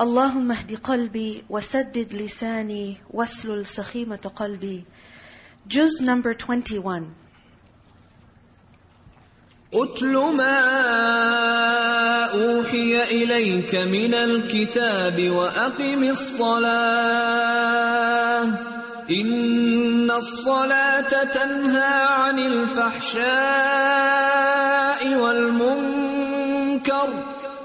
اللهم اهد قلبي وسدد لساني واسلل سخيمة قلبي. Juz number 21 اتل ما أوحي إليك من الكتاب وأقم الصلاة. إن الصلاة تنهى عن الفحشاء والمنكر.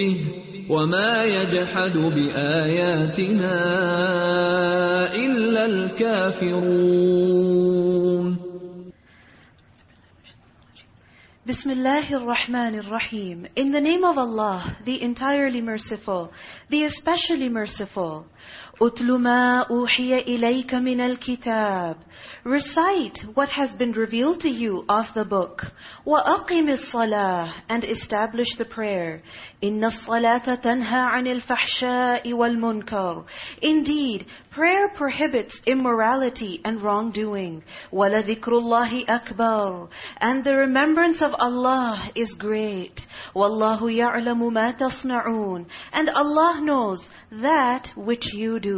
به وما يجحد باياتنا الا الكافرون Bismillahir Rahmanir Rahim. In the name of Allah, the entirely merciful, the especially merciful. أُتْلُ مَا أُوحِيَ إِلَيْكَ مِنَ الْكِتَابِ Recite what has been revealed to you of the book. وَأَقِمِ الصَّلَاةِ And establish the prayer. إِنَّ الصَّلَاةَ تَنْهَى عَنِ الْفَحْشَاءِ وَالْمُنْكَرِ Indeed, prayer prohibits immorality and wrongdoing. وَلَذِكْرُ اللَّهِ أَكْبَرُ And the remembrance of Allah is great. وَاللَّهُ يَعْلَمُ مَا تَصْنَعُونَ And Allah knows that which you do.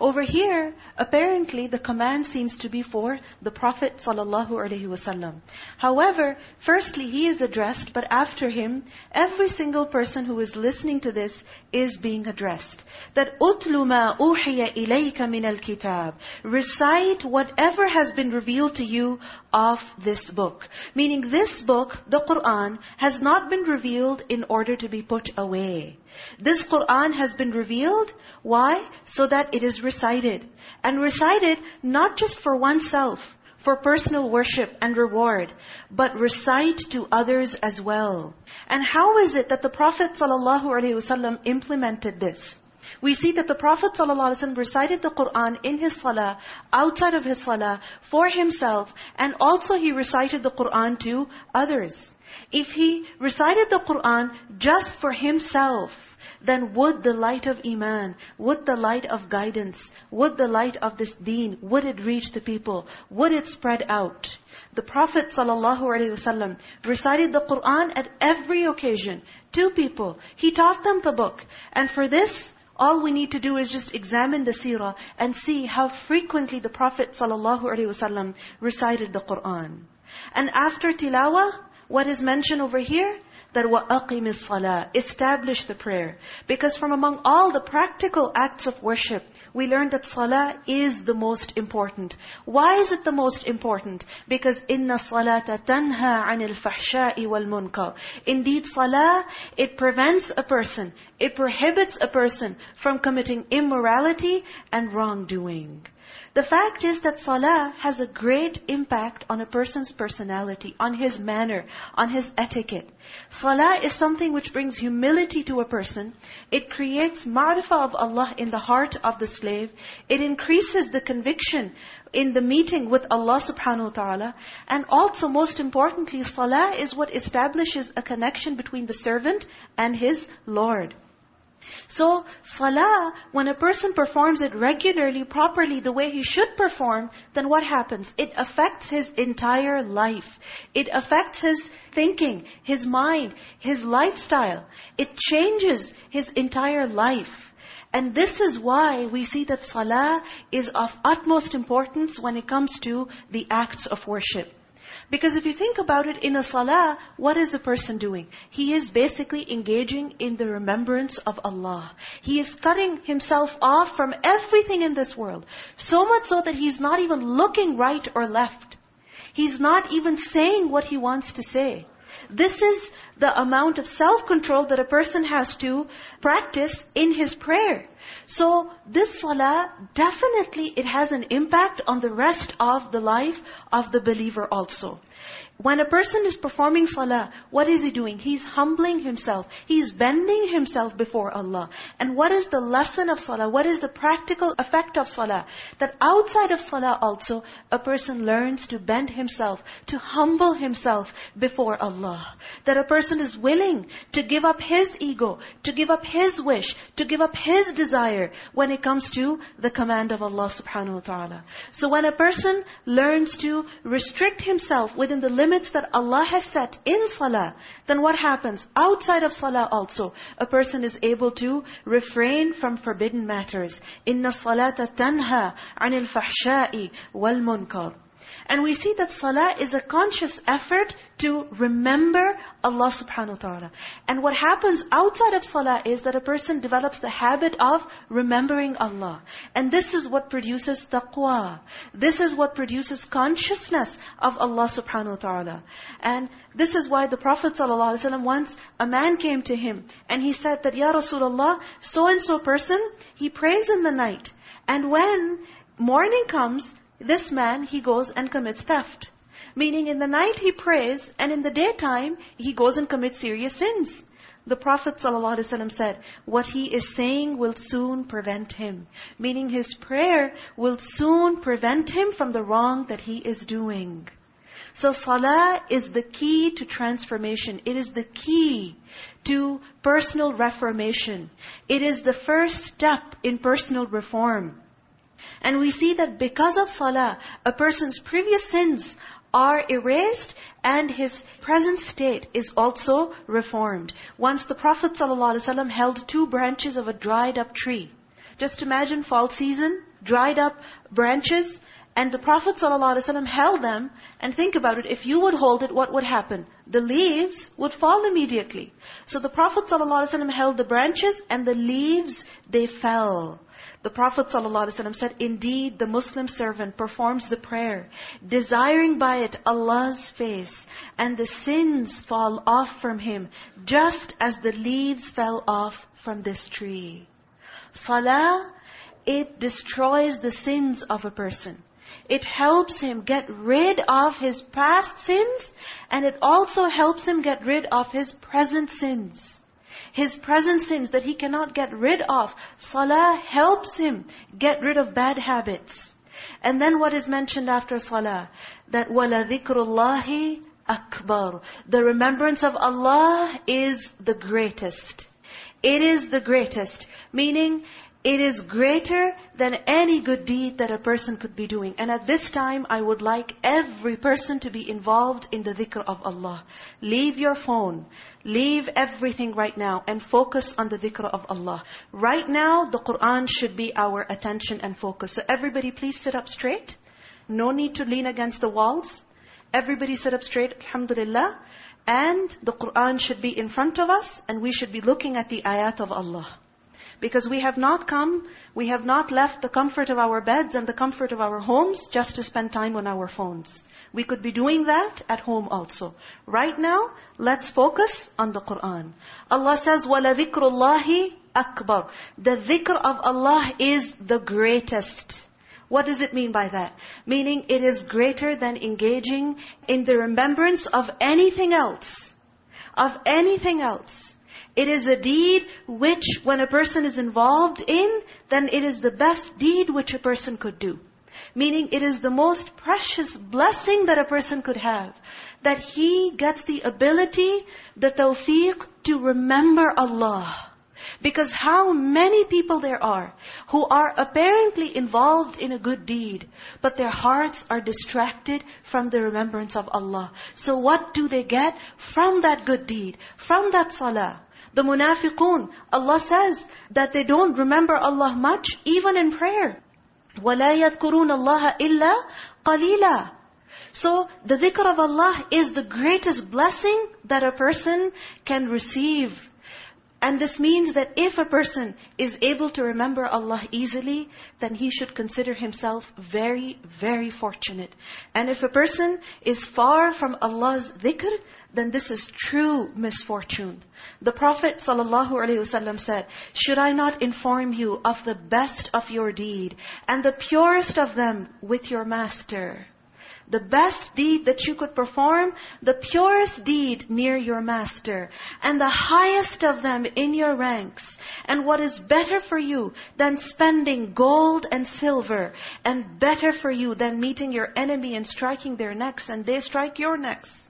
Over here, apparently the command seems to be for the Prophet ﷺ. However, firstly he is addressed, but after him, every single person who is listening to this is being addressed. That أُتْلُ مَا أُوحِيَ إِلَيْكَ مِنَ الْكِتَابِ Recite whatever has been revealed to you of this book. Meaning this book, the Qur'an, has not been revealed in order to be put away. This Qur'an has been revealed, why? So that it is recited. And recited not just for oneself, for personal worship and reward, but recite to others as well. And how is it that the Prophet ﷺ implemented this? We see that the Prophet ﷺ recited the Qur'an in his salah, outside of his salah, for himself, and also he recited the Qur'an to others. If he recited the Qur'an just for himself, then would the light of Iman, would the light of guidance, would the light of this deen, would it reach the people? Would it spread out? The Prophet ﷺ recited the Qur'an at every occasion to people. He taught them the book. And for this, all we need to do is just examine the seerah and see how frequently the Prophet ﷺ recited the Qur'an. And after tilawah, what is mentioned over here? That وَأَقِمِ الصَّلَاةِ Establish the prayer. Because from among all the practical acts of worship, we learned that salah is the most important. Why is it the most important? Because إِنَّ الصَّلَاةَ تَنْهَى عَنِ الْفَحْشَاءِ وَالْمُنْكَرِ Indeed, salah, it prevents a person, it prohibits a person from committing immorality and wrongdoing. The fact is that salah has a great impact on a person's personality, on his manner, on his etiquette. Salah is something which brings humility to a person. It creates ma'rifah of Allah in the heart of the slave. It increases the conviction in the meeting with Allah subhanahu wa ta'ala. And also, most importantly, salah is what establishes a connection between the servant and his Lord. So, salah, when a person performs it regularly, properly, the way he should perform, then what happens? It affects his entire life. It affects his thinking, his mind, his lifestyle. It changes his entire life. And this is why we see that salah is of utmost importance when it comes to the acts of worship. Because if you think about it, in a salah, what is the person doing? He is basically engaging in the remembrance of Allah. He is cutting himself off from everything in this world. So much so that he's not even looking right or left. He's not even saying what he wants to say. This is the amount of self-control that a person has to practice in his prayer. So this salah, definitely it has an impact on the rest of the life of the believer also. When a person is performing salah, what is he doing? He's humbling himself. He's bending himself before Allah. And what is the lesson of salah? What is the practical effect of salah? That outside of salah also, a person learns to bend himself, to humble himself before Allah. That a person is willing to give up his ego, to give up his wish, to give up his desire when it comes to the command of Allah subhanahu wa ta'ala. So when a person learns to restrict himself within the limits limits that Allah has set in salah, then what happens? Outside of salah also, a person is able to refrain from forbidden matters. إِنَّ الصَّلَاةَ تَنْهَى عَنِ الْفَحْشَاءِ وَالْمُنْكَرِ and we see that salah is a conscious effort to remember Allah subhanahu wa ta'ala. And what happens outside of salah is that a person develops the habit of remembering Allah. And this is what produces taqwa. This is what produces consciousness of Allah subhanahu wa ta'ala. And this is why the Prophet ﷺ once, a man came to him and he said that, Ya Rasulullah, so-and-so person, he prays in the night. And when morning comes, this man, he goes and commits theft. Meaning in the night he prays, and in the daytime, he goes and commits serious sins. The Prophet ﷺ said, what he is saying will soon prevent him. Meaning his prayer will soon prevent him from the wrong that he is doing. So salah is the key to transformation. It is the key to personal reformation. It is the first step in personal reform. And we see that because of salah, a person's previous sins are erased and his present state is also reformed. Once the Prophet ﷺ held two branches of a dried up tree. Just imagine fall season, dried up branches, and the Prophet ﷺ held them, and think about it, if you would hold it, what would happen? The leaves would fall immediately. So the Prophet ﷺ held the branches, and the leaves, they fell. The Prophet ﷺ said, Indeed, the Muslim servant performs the prayer, desiring by it Allah's face, and the sins fall off from him, just as the leaves fell off from this tree. Salah, it destroys the sins of a person. It helps him get rid of his past sins, and it also helps him get rid of his present sins his present sins that he cannot get rid of. Salah helps him get rid of bad habits. And then what is mentioned after salah? That وَلَذِكْرُ اللَّهِ akbar. The remembrance of Allah is the greatest. It is the greatest. Meaning, it is greater than any good deed that a person could be doing. And at this time, I would like every person to be involved in the dhikr of Allah. Leave your phone. Leave everything right now and focus on the dhikr of Allah. Right now, the Qur'an should be our attention and focus. So everybody please sit up straight. No need to lean against the walls. Everybody sit up straight, alhamdulillah. And the Qur'an should be in front of us and we should be looking at the ayat of Allah. Because we have not come, we have not left the comfort of our beds and the comfort of our homes just to spend time on our phones. We could be doing that at home also. Right now, let's focus on the Qur'an. Allah says, وَلَذِكْرُ اللَّهِ akbar. The dhikr of Allah is the greatest. What does it mean by that? Meaning it is greater than engaging in the remembrance of anything else. Of anything else. It is a deed which when a person is involved in, then it is the best deed which a person could do. Meaning it is the most precious blessing that a person could have. That he gets the ability, the tawfiq to remember Allah. Because how many people there are who are apparently involved in a good deed, but their hearts are distracted from the remembrance of Allah. So what do they get from that good deed, from that salah? The munafiqun, Allah says that they don't remember Allah much, even in prayer. وَلَا يَذْكُرُونَ اللَّهَ إِلَّا قَلِيلًا So the dhikr of Allah is the greatest blessing that a person can receive and this means that if a person is able to remember Allah easily, then he should consider himself very, very fortunate. And if a person is far from Allah's dhikr, then this is true misfortune. The Prophet ﷺ said, Should I not inform you of the best of your deed and the purest of them with your master? The best deed that you could perform, the purest deed near your master, and the highest of them in your ranks. And what is better for you than spending gold and silver, and better for you than meeting your enemy and striking their necks, and they strike your necks.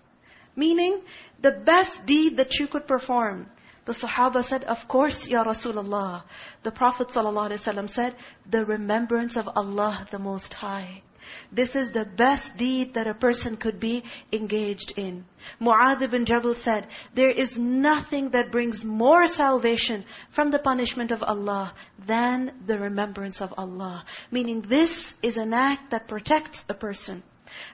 Meaning, the best deed that you could perform. The Sahaba said, of course, Ya Rasulullah. The Prophet ﷺ said, the remembrance of Allah the Most High. This is the best deed that a person could be engaged in. Mu'adh ibn Jabal said, there is nothing that brings more salvation from the punishment of Allah than the remembrance of Allah. Meaning this is an act that protects a person.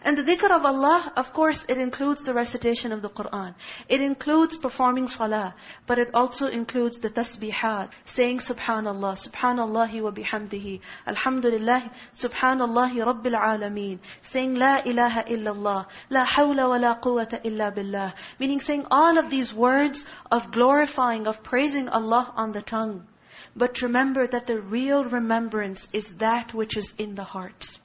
And the dhikr of Allah, of course, it includes the recitation of the Qur'an. It includes performing salah. But it also includes the tasbihat, saying subhanallah, subhanallah wa bihamdihi, alhamdulillah, subhanallah rabbil alameen, saying la ilaha illallah, la hawla wa la quwwata illa billah. Meaning saying all of these words of glorifying, of praising Allah on the tongue. But remember that the real remembrance is that which is in the heart.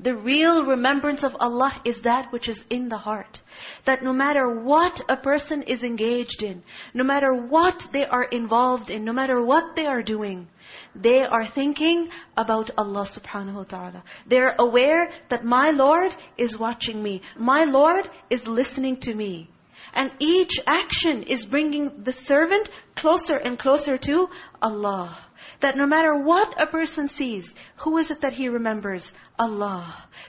The real remembrance of Allah is that which is in the heart. That no matter what a person is engaged in, no matter what they are involved in, no matter what they are doing, they are thinking about Allah subhanahu wa ta'ala. They're aware that my Lord is watching me. My Lord is listening to me. And each action is bringing the servant closer and closer to Allah. That no matter what a person sees, who is it that he remembers? Allah.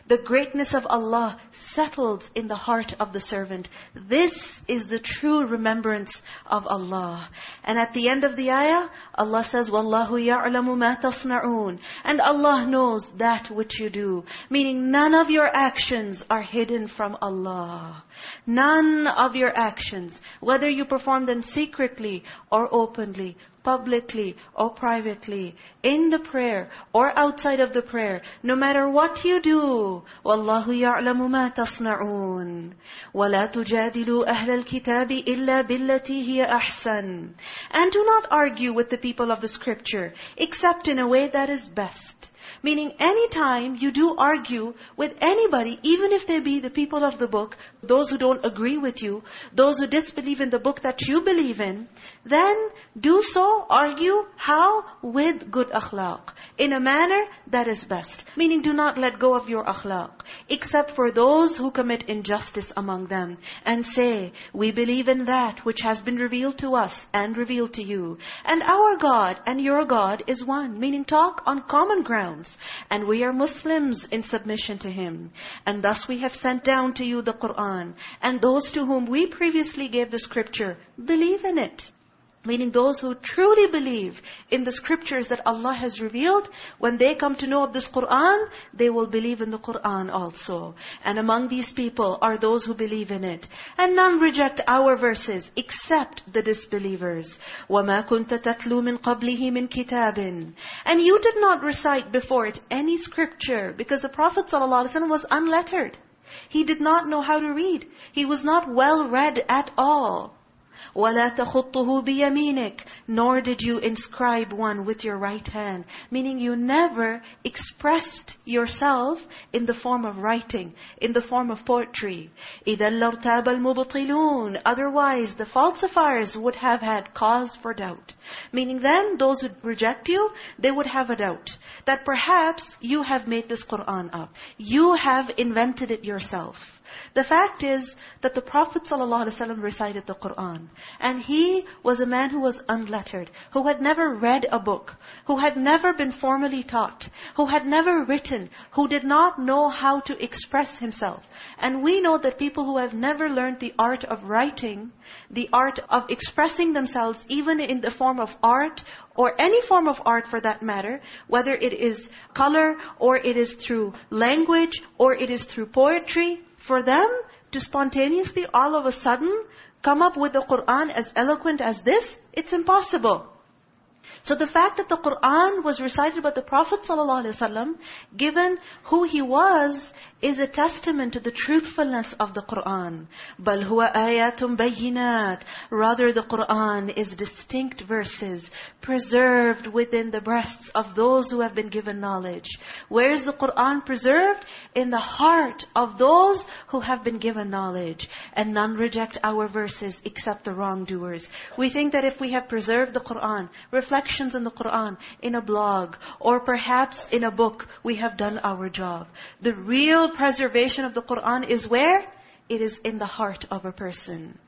The greatness of Allah settles in the heart of the servant. This is the true remembrance of Allah. And at the end of the ayah, Allah says, وَاللَّهُ يَعْلَمُ مَا تَصْنَعُونَ And Allah knows that which you do. Meaning none of your actions are hidden from Allah. None of your actions, whether you perform them secretly or openly, publicly or privately, in the prayer or outside of the prayer, no matter what you do, وَاللَّهُ يَعْلَمُ مَا تَصْنَعُونَ وَلَا تُجَادِلُوا أَهْلَ الْكِتَابِ إِلَّا بِالَّتِي هِيَ أَحْسَنُ And do not argue with the people of the scripture, except in a way that is best. Meaning anytime you do argue with anybody, even if they be the people of the book, those who don't agree with you, those who disbelieve in the book that you believe in, then do so, argue, how? With good akhlaq. In a manner that is best. Meaning do not let go of your akhlaq. Except for those who commit injustice among them. And say, we believe in that which has been revealed to us and revealed to you. And our God and your God is one. Meaning talk on common And we are Muslims in submission to Him. And thus we have sent down to you the Qur'an. And those to whom we previously gave the scripture, believe in it. Meaning those who truly believe in the scriptures that Allah has revealed, when they come to know of this Qur'an, they will believe in the Qur'an also. And among these people are those who believe in it. And none reject our verses except the disbelievers. وَمَا كُنْتَ تَتْلُو مِنْ قَبْلِهِ مِنْ كِتَابٍ And you did not recite before it any scripture, because the Prophet ﷺ was unlettered. He did not know how to read. He was not well read at all. وَلَا تَخُطُّهُ بِيَمِينِكَ Nor did you inscribe one with your right hand. Meaning you never expressed yourself in the form of writing, in the form of poetry. إِذَا لَرْتَابَ الْمُبْطِلُونَ Otherwise, the falsifiers would have had cause for doubt. Meaning then, those who reject you, they would have a doubt. That perhaps you have made this Qur'an up. You have invented it yourself. The fact is that the Prophet ﷺ recited the Qur'an. And he was a man who was unlettered, who had never read a book, who had never been formally taught, who had never written, who did not know how to express himself. And we know that people who have never learned the art of writing, the art of expressing themselves even in the form of art or any form of art for that matter, whether it is color or it is through language or it is through poetry, for them to spontaneously all of a sudden come up with the Qur'an as eloquent as this, it's impossible. So the fact that the Qur'an was recited by the Prophet ﷺ, given who he was, is a testament to the truthfulness of the Qur'an. بَلْ هُوَ آيَاتٌ بَيِّنَاتٌ Rather the Qur'an is distinct verses, preserved within the breasts of those who have been given knowledge. Where is the Qur'an preserved? In the heart of those who have been given knowledge. And none reject our verses except the wrongdoers. We think that if we have preserved the Qur'an, reflections in the Qur'an, in a blog, or perhaps in a book, we have done our job. The real preservation of the Qur'an is where? It is in the heart of a person.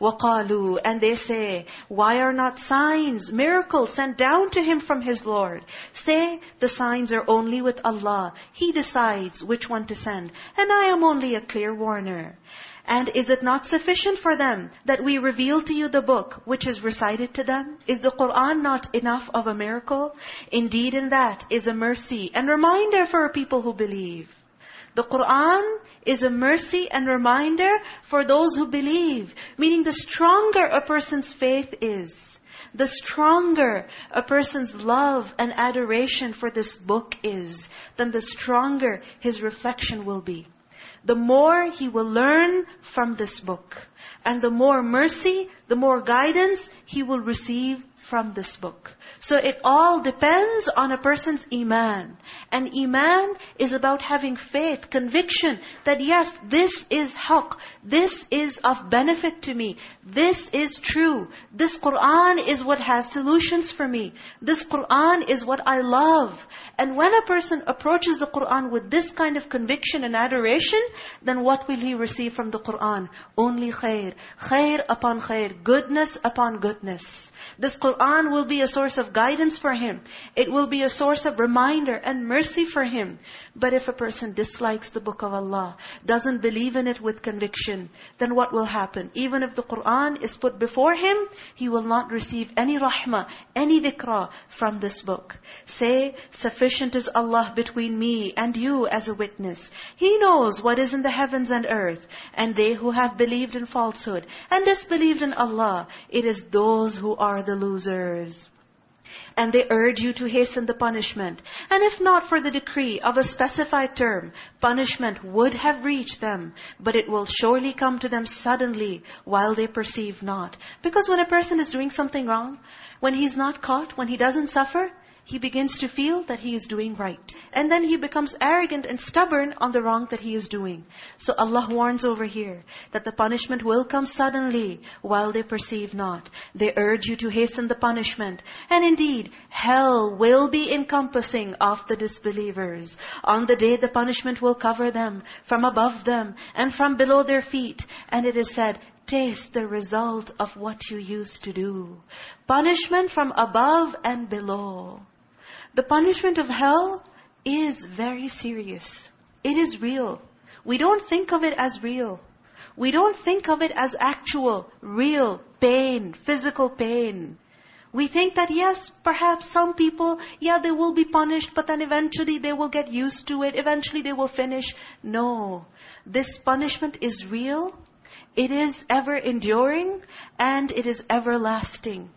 وَقَالُوا And they say, why are not signs, miracles sent down to him from his Lord? Say, the signs are only with Allah. He decides which one to send. And I am only a clear warner. And is it not sufficient for them that we reveal to you the book which is recited to them? Is the Qur'an not enough of a miracle? Indeed in that is a mercy and reminder for people who believe. The Qur'an is a mercy and reminder for those who believe. Meaning the stronger a person's faith is, the stronger a person's love and adoration for this book is, then the stronger his reflection will be. The more he will learn from this book. And the more mercy, the more guidance he will receive from this book. So it all depends on a person's iman. And iman is about having faith, conviction that yes, this is haqq, this is of benefit to me, this is true, this Qur'an is what has solutions for me, this Qur'an is what I love. And when a person approaches the Qur'an with this kind of conviction and adoration, then what will he receive from the Qur'an? Only khair. Khair upon khair. Goodness upon goodness. This Qur'an will be a source of guidance for him. It will be a source of reminder and mercy for him. But if a person dislikes the book of Allah, doesn't believe in it with conviction, then what will happen? Even if the Qur'an is put before him, he will not receive any rahmah, any dhikra from this book. Say, sufficient is Allah between me and you as a witness. He knows what is in the heavens and earth. And they who have believed in falsehood and disbelieved in Allah, it is those who are the losers. And they urge you to hasten the punishment. And if not for the decree of a specified term, punishment would have reached them. But it will surely come to them suddenly while they perceive not. Because when a person is doing something wrong, when he's not caught, when he doesn't suffer, he begins to feel that he is doing right. And then he becomes arrogant and stubborn on the wrong that he is doing. So Allah warns over here that the punishment will come suddenly while they perceive not. They urge you to hasten the punishment. And indeed, hell will be encompassing of the disbelievers. On the day the punishment will cover them from above them and from below their feet. And it is said, taste the result of what you used to do. Punishment from above and below. The punishment of hell is very serious. It is real. We don't think of it as real. We don't think of it as actual, real pain, physical pain. We think that yes, perhaps some people, yeah, they will be punished, but then eventually they will get used to it. Eventually they will finish. No. This punishment is real. It is ever enduring and it is everlasting.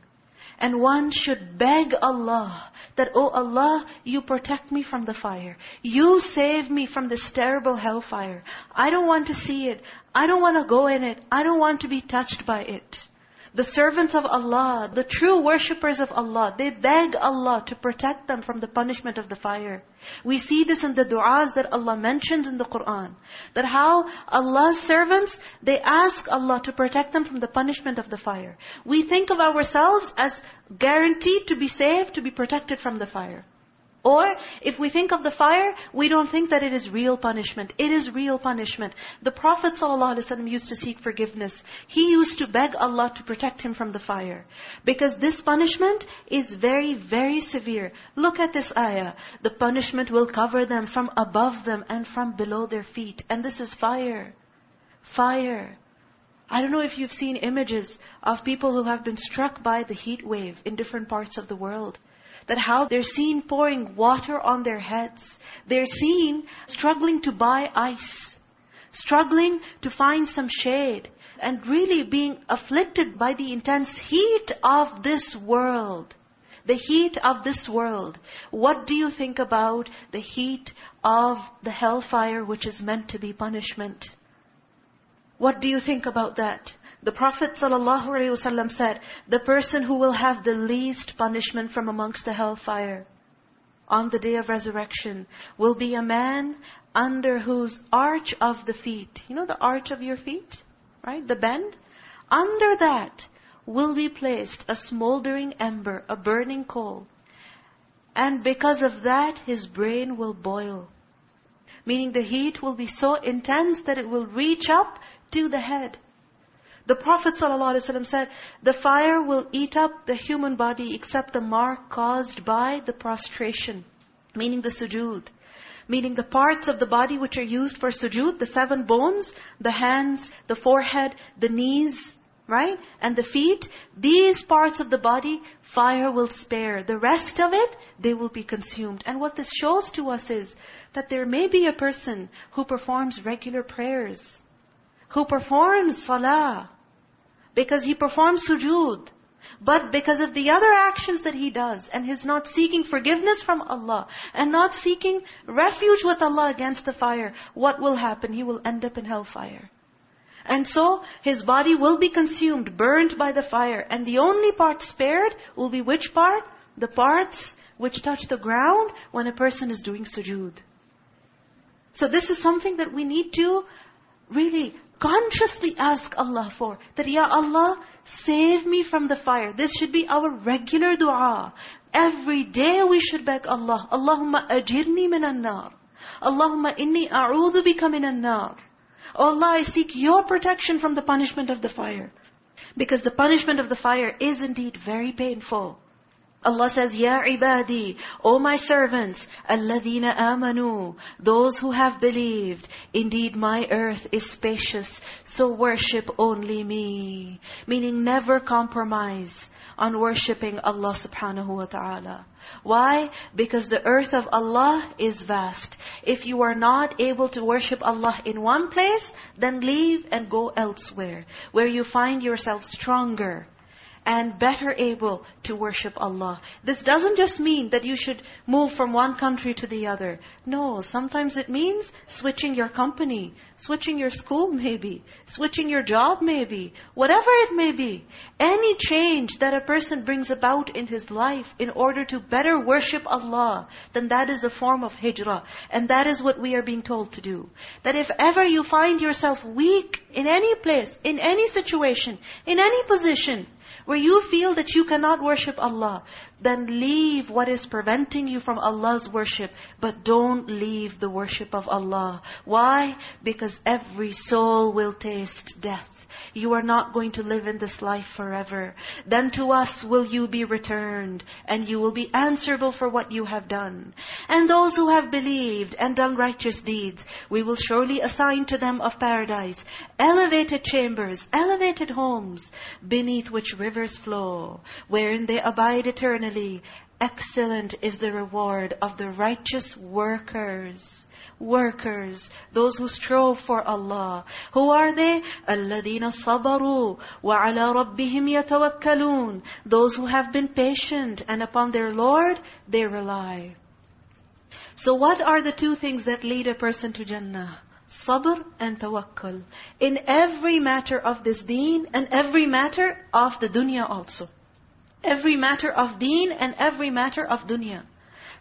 And one should beg Allah that, Oh Allah, you protect me from the fire. You save me from this terrible hellfire. I don't want to see it. I don't want to go in it. I don't want to be touched by it. The servants of Allah, the true worshippers of Allah, they beg Allah to protect them from the punishment of the fire. We see this in the du'as that Allah mentions in the Qur'an. That how Allah's servants, they ask Allah to protect them from the punishment of the fire. We think of ourselves as guaranteed to be saved, to be protected from the fire. Or, if we think of the fire, we don't think that it is real punishment. It is real punishment. The Prophet ﷺ used to seek forgiveness. He used to beg Allah to protect him from the fire. Because this punishment is very, very severe. Look at this ayah. The punishment will cover them from above them and from below their feet. And this is fire. Fire. I don't know if you've seen images of people who have been struck by the heat wave in different parts of the world that how they're seen pouring water on their heads. They're seen struggling to buy ice, struggling to find some shade, and really being afflicted by the intense heat of this world. The heat of this world. What do you think about the heat of the hellfire which is meant to be punishment? What do you think about that? The Prophet ﷺ said, the person who will have the least punishment from amongst the hellfire on the day of resurrection will be a man under whose arch of the feet, you know the arch of your feet, right? The bend? Under that will be placed a smoldering ember, a burning coal. And because of that, his brain will boil. Meaning the heat will be so intense that it will reach up to the head. The Prophet ﷺ said, the fire will eat up the human body except the mark caused by the prostration, meaning the sujood. Meaning the parts of the body which are used for sujood, the seven bones, the hands, the forehead, the knees, right? And the feet, these parts of the body, fire will spare. The rest of it, they will be consumed. And what this shows to us is that there may be a person who performs regular prayers, who performs salah, because he performs sujood. But because of the other actions that he does, and he's not seeking forgiveness from Allah, and not seeking refuge with Allah against the fire, what will happen? He will end up in hellfire. And so, his body will be consumed, burned by the fire. And the only part spared will be which part? The parts which touch the ground when a person is doing sujood. So this is something that we need to really consciously ask Allah for. That, Ya Allah, save me from the fire. This should be our regular dua. Every day we should beg Allah, Allahumma ajirni min minan nar. Allahumma inni a'udhu bika minan nar. Oh Allah, I seek your protection from the punishment of the fire. Because the punishment of the fire is indeed very painful. Allah says, Ya ibadi, O my servants, alladhina amanu, those who have believed, indeed my earth is spacious, so worship only me. Meaning never compromise on worshipping Allah subhanahu wa ta'ala. Why? Because the earth of Allah is vast. If you are not able to worship Allah in one place, then leave and go elsewhere, where you find yourself stronger, and better able to worship Allah. This doesn't just mean that you should move from one country to the other. No, sometimes it means switching your company, switching your school maybe, switching your job maybe, whatever it may be. Any change that a person brings about in his life in order to better worship Allah, then that is a form of hijrah. And that is what we are being told to do. That if ever you find yourself weak in any place, in any situation, in any position, where you feel that you cannot worship Allah, then leave what is preventing you from Allah's worship, but don't leave the worship of Allah. Why? Because every soul will taste death. You are not going to live in this life forever. Then to us will you be returned, and you will be answerable for what you have done. And those who have believed and done righteous deeds, we will surely assign to them of paradise, elevated chambers, elevated homes, beneath which rivers flow, wherein they abide eternally. Excellent is the reward of the righteous workers workers, those who strove for Allah. Who are they? الَّذِينَ صَبَرُوا وَعَلَى رَبِّهِمْ يَتَوَكَّلُونَ Those who have been patient and upon their Lord they rely. So what are the two things that lead a person to Jannah? Sabr and tawakkul. In every matter of this deen and every matter of the dunya also. Every matter of deen and every matter of dunya.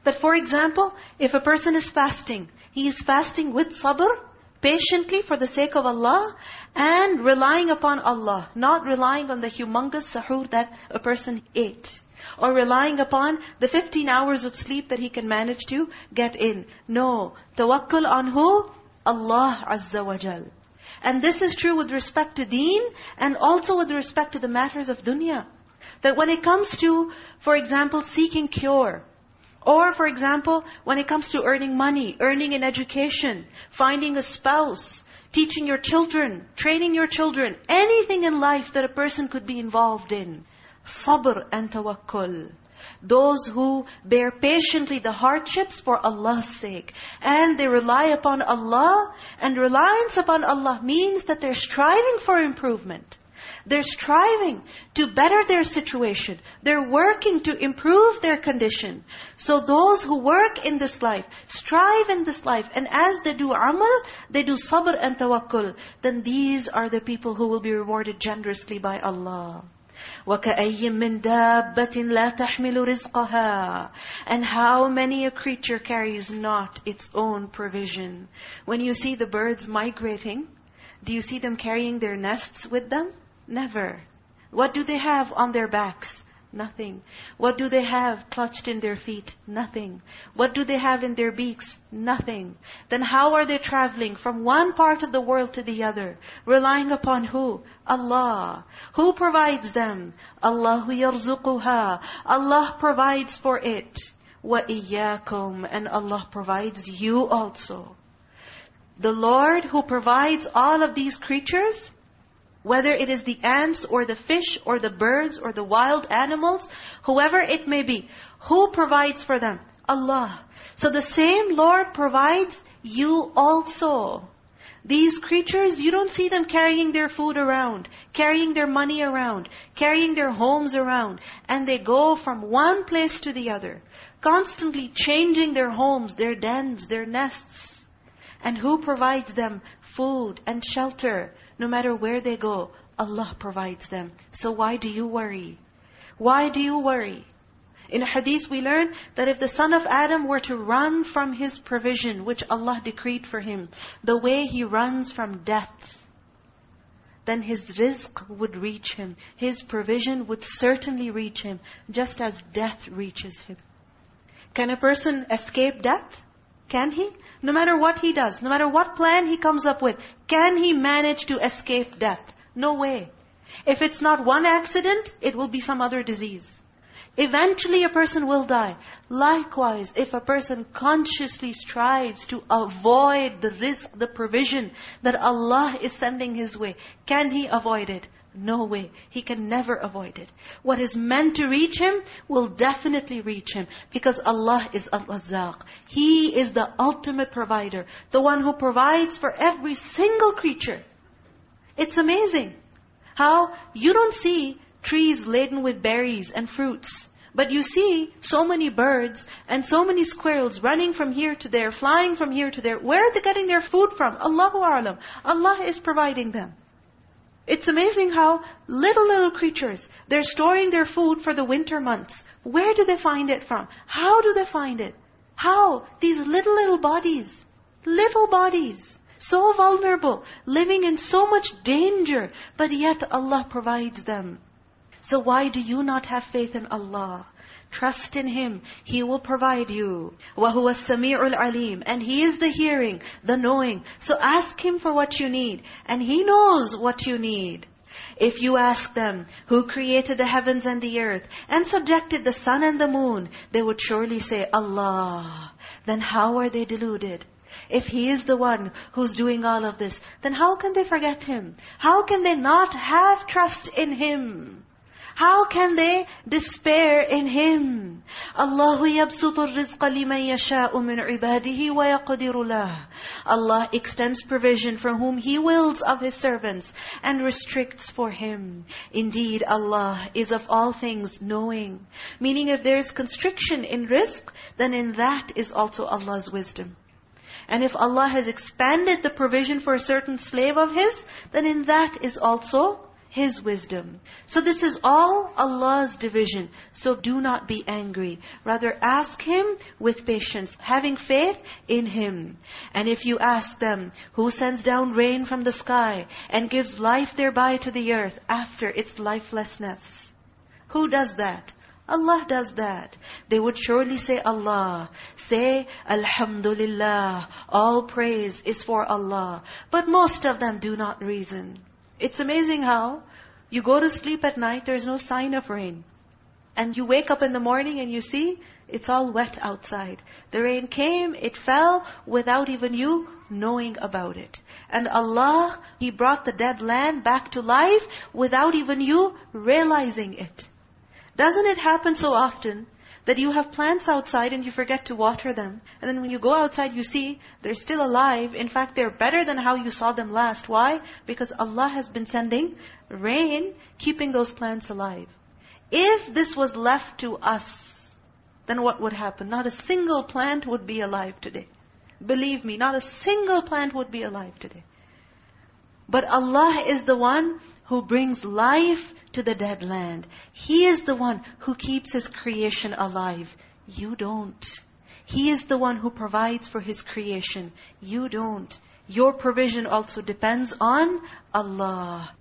That for example, if a person is fasting, he is fasting with sabr, patiently for the sake of Allah, and relying upon Allah, not relying on the humongous sahur that a person ate. Or relying upon the 15 hours of sleep that he can manage to get in. No. Tawakkul on who? Allah Azza wa Jal. And this is true with respect to deen and also with respect to the matters of dunya. That when it comes to, for example, seeking cure, or for example, when it comes to earning money, earning an education, finding a spouse, teaching your children, training your children, anything in life that a person could be involved in. Sabr and tawakkul. Those who bear patiently the hardships for Allah's sake. And they rely upon Allah. And reliance upon Allah means that they're striving for improvement. They're striving to better their situation. They're working to improve their condition. So those who work in this life, strive in this life, and as they do amal, they do sabr and tawakkul, then these are the people who will be rewarded generously by Allah. وَكَأَيٍّ مِّن دَابَّةٍ لَا تَحْمِلُ رِزْقَهَا And how many a creature carries not its own provision. When you see the birds migrating, do you see them carrying their nests with them? Never. What do they have on their backs? Nothing. What do they have clutched in their feet? Nothing. What do they have in their beaks? Nothing. Then how are they traveling from one part of the world to the other? Relying upon who? Allah. Who provides them? Allah yarzuquha. Allah provides for it. وَإِيَّاكُمْ And Allah provides you also. The Lord who provides all of these creatures, whether it is the ants or the fish or the birds or the wild animals, whoever it may be, who provides for them? Allah. So the same Lord provides you also. These creatures, you don't see them carrying their food around, carrying their money around, carrying their homes around. And they go from one place to the other, constantly changing their homes, their dens, their nests. And who provides them food and shelter? No matter where they go, Allah provides them. So why do you worry? Why do you worry? In a hadith we learn that if the son of Adam were to run from his provision, which Allah decreed for him, the way he runs from death, then his rizq would reach him. His provision would certainly reach him, just as death reaches him. Can a person escape death? Can he? No matter what he does, no matter what plan he comes up with, can he manage to escape death? No way. If it's not one accident, it will be some other disease. Eventually a person will die. Likewise, if a person consciously strives to avoid the rizq, the provision that Allah is sending his way, can he avoid it? No way. He can never avoid it. What is meant to reach him will definitely reach him because Allah is Al-Razzaq. He is the ultimate provider. The one who provides for every single creature. It's amazing how you don't see trees laden with berries and fruits. But you see so many birds and so many squirrels running from here to there, flying from here to there. Where are they getting their food from? Allahu A'lam. Allah is providing them. It's amazing how little, little creatures, they're storing their food for the winter months. Where do they find it from? How do they find it? How? These little, little bodies. Little bodies. So vulnerable. Living in so much danger. But yet Allah provides them. So why do you not have faith in Allah? Trust in Him. He will provide you. وَهُوَ السَّمِيعُ الْعَلِيمُ And He is the hearing, the knowing. So ask Him for what you need. And He knows what you need. If you ask them, who created the heavens and the earth, and subjected the sun and the moon, they would surely say, Allah. Then how are they deluded? If He is the one who's doing all of this, then how can they forget Him? How can they not have trust in Him? How can they despair in Him? Allah Allah extends provision for whom He wills of His servants and restricts for Him. Indeed, Allah is of all things knowing. Meaning if there is constriction in rizq, then in that is also Allah's wisdom. And if Allah has expanded the provision for a certain slave of His, then in that is also his wisdom. So this is all Allah's division. So do not be angry. Rather ask Him with patience, having faith in Him. And if you ask them, who sends down rain from the sky and gives life thereby to the earth after its lifelessness? Who does that? Allah does that. They would surely say Allah. Say Alhamdulillah. All praise is for Allah. But most of them do not reason. It's amazing how you go to sleep at night, there's no sign of rain. And you wake up in the morning and you see it's all wet outside. The rain came, it fell without even you knowing about it. And Allah, He brought the dead land back to life without even you realizing it. Doesn't it happen so often that you have plants outside and you forget to water them. And then when you go outside, you see they're still alive. In fact, they're better than how you saw them last. Why? Because Allah has been sending rain, keeping those plants alive. If this was left to us, then what would happen? Not a single plant would be alive today. Believe me, not a single plant would be alive today. But Allah is the one who brings life to the dead land. He is the one who keeps His creation alive. You don't. He is the one who provides for His creation. You don't. Your provision also depends on Allah.